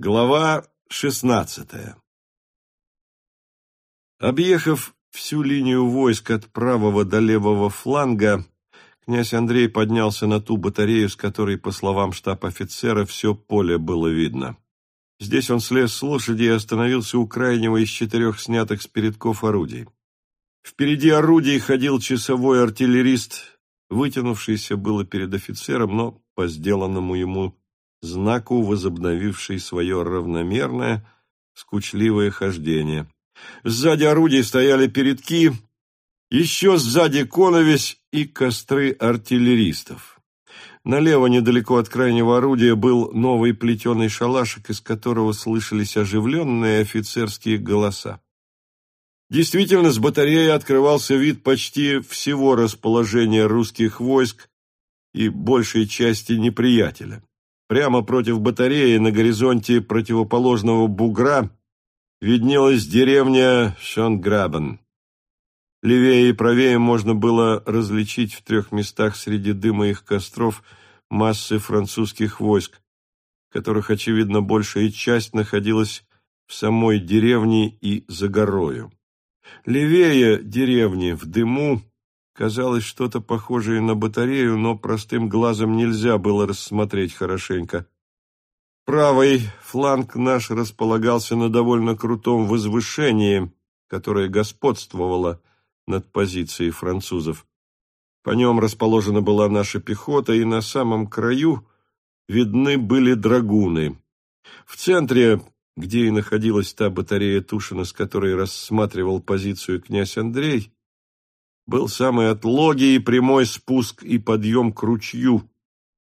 Глава шестнадцатая Объехав всю линию войск от правого до левого фланга, князь Андрей поднялся на ту батарею, с которой, по словам штаб-офицера, все поле было видно. Здесь он слез с лошади и остановился у крайнего из четырех снятых с передков орудий. Впереди орудий ходил часовой артиллерист, вытянувшийся было перед офицером, но по сделанному ему знаку возобновивший свое равномерное, скучливое хождение. Сзади орудий стояли передки, еще сзади коновесь и костры артиллеристов. Налево, недалеко от крайнего орудия, был новый плетеный шалашик, из которого слышались оживленные офицерские голоса. Действительно, с батареи открывался вид почти всего расположения русских войск и большей части неприятеля. Прямо против батареи на горизонте противоположного бугра виднелась деревня Шонграбен. Левее и правее можно было различить в трех местах среди дыма их костров массы французских войск, которых, очевидно, большая часть находилась в самой деревне и за горою. Левее деревни в дыму Казалось что-то похожее на батарею, но простым глазом нельзя было рассмотреть хорошенько. Правый фланг наш располагался на довольно крутом возвышении, которое господствовало над позицией французов. По нем расположена была наша пехота, и на самом краю видны были драгуны. В центре, где и находилась та батарея Тушина, с которой рассматривал позицию князь Андрей, был самый отлогий и прямой спуск и подъем к ручью,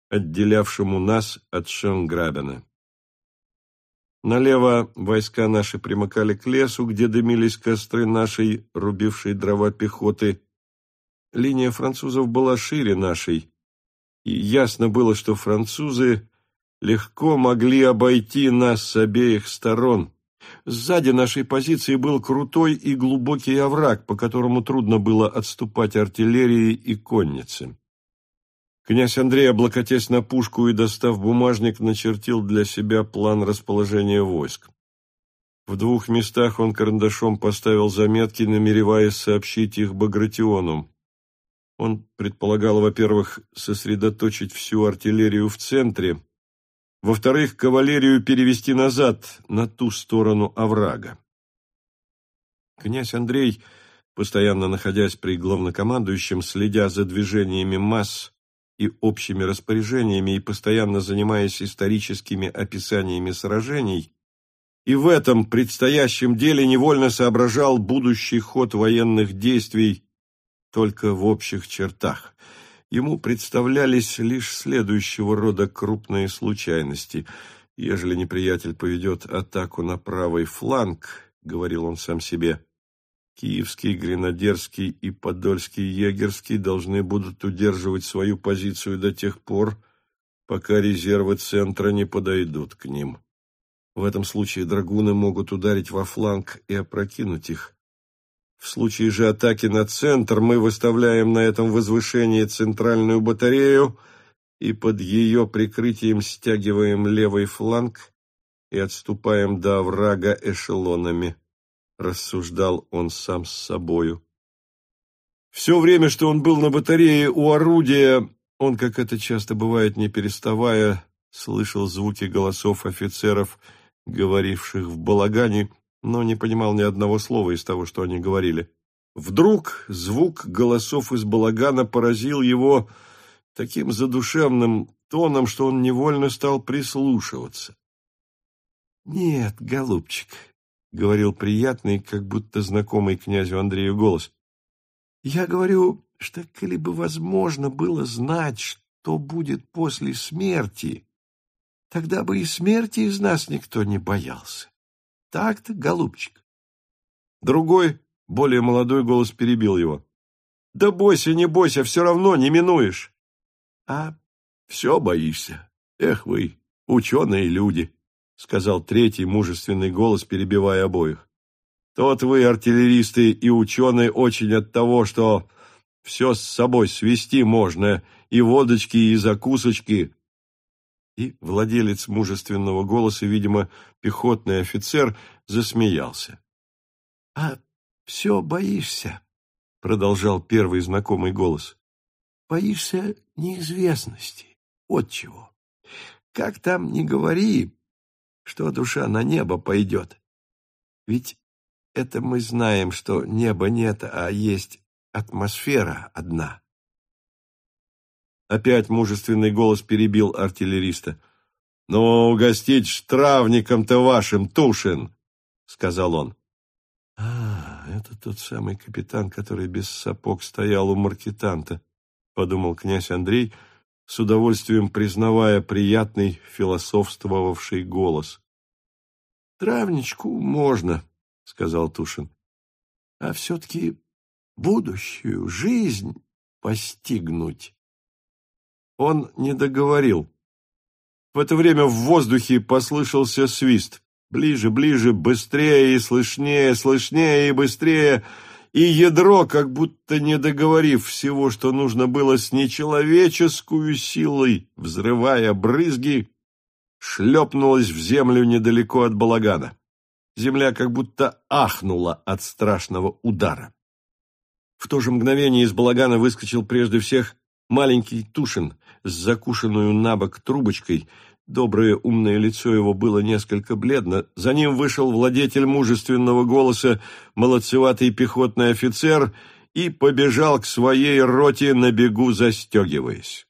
отделявшему нас от Шенграбена. Налево войска наши примыкали к лесу, где дымились костры нашей, рубившей дрова пехоты. Линия французов была шире нашей, и ясно было, что французы легко могли обойти нас с обеих сторон, Сзади нашей позиции был крутой и глубокий овраг, по которому трудно было отступать артиллерии и коннице. Князь Андрей, облокотясь на пушку и достав бумажник, начертил для себя план расположения войск. В двух местах он карандашом поставил заметки, намереваясь сообщить их Багратиону. Он предполагал, во-первых, сосредоточить всю артиллерию в центре, во-вторых, кавалерию перевести назад, на ту сторону оврага. Князь Андрей, постоянно находясь при главнокомандующем, следя за движениями масс и общими распоряжениями и постоянно занимаясь историческими описаниями сражений, и в этом предстоящем деле невольно соображал будущий ход военных действий только в общих чертах – ему представлялись лишь следующего рода крупные случайности. Ежели неприятель поведет атаку на правый фланг, — говорил он сам себе, — Киевский, Гренадерский и Подольский егерский должны будут удерживать свою позицию до тех пор, пока резервы центра не подойдут к ним. В этом случае драгуны могут ударить во фланг и опрокинуть их. В случае же атаки на центр мы выставляем на этом возвышении центральную батарею и под ее прикрытием стягиваем левый фланг и отступаем до врага эшелонами, рассуждал он сам с собою. Все время, что он был на батарее у орудия, он, как это часто бывает, не переставая, слышал звуки голосов офицеров, говоривших в балагане, но не понимал ни одного слова из того, что они говорили. Вдруг звук голосов из балагана поразил его таким задушевным тоном, что он невольно стал прислушиваться. «Нет, голубчик», — говорил приятный, как будто знакомый князю Андрею голос, — «я говорю, что, коли бы возможно было знать, что будет после смерти, тогда бы и смерти из нас никто не боялся. Так-то, голубчик. Другой, более молодой голос перебил его. Да бойся, не бойся, все равно не минуешь. А все боишься. Эх вы, ученые люди, сказал третий мужественный голос, перебивая обоих. Тот вы, артиллеристы и ученые, очень от того, что все с собой свести можно, и водочки, и закусочки. И владелец мужественного голоса, видимо, пехотный офицер, засмеялся. — А все боишься, — продолжал первый знакомый голос. — Боишься неизвестности. Вот чего. Как там не говори, что душа на небо пойдет. Ведь это мы знаем, что неба нет, а есть атмосфера одна. Опять мужественный голос перебил артиллериста. «Ну, угостить штрафником-то вашим, Тушин!» — сказал он. «А, это тот самый капитан, который без сапог стоял у маркетанта», — подумал князь Андрей, с удовольствием признавая приятный философствовавший голос. «Травничку можно», — сказал Тушин. «А все-таки будущую жизнь постигнуть». Он не договорил. В это время в воздухе послышался свист. Ближе, ближе, быстрее и слышнее, слышнее и быстрее. И ядро, как будто не договорив всего, что нужно было с нечеловеческую силой, взрывая брызги, шлепнулось в землю недалеко от балагана. Земля как будто ахнула от страшного удара. В то же мгновение из балагана выскочил прежде всех маленький Тушин с закушенную на бок трубочкой. Доброе умное лицо его было несколько бледно. За ним вышел владетель мужественного голоса, молодцеватый пехотный офицер, и побежал к своей роте на бегу, застегиваясь.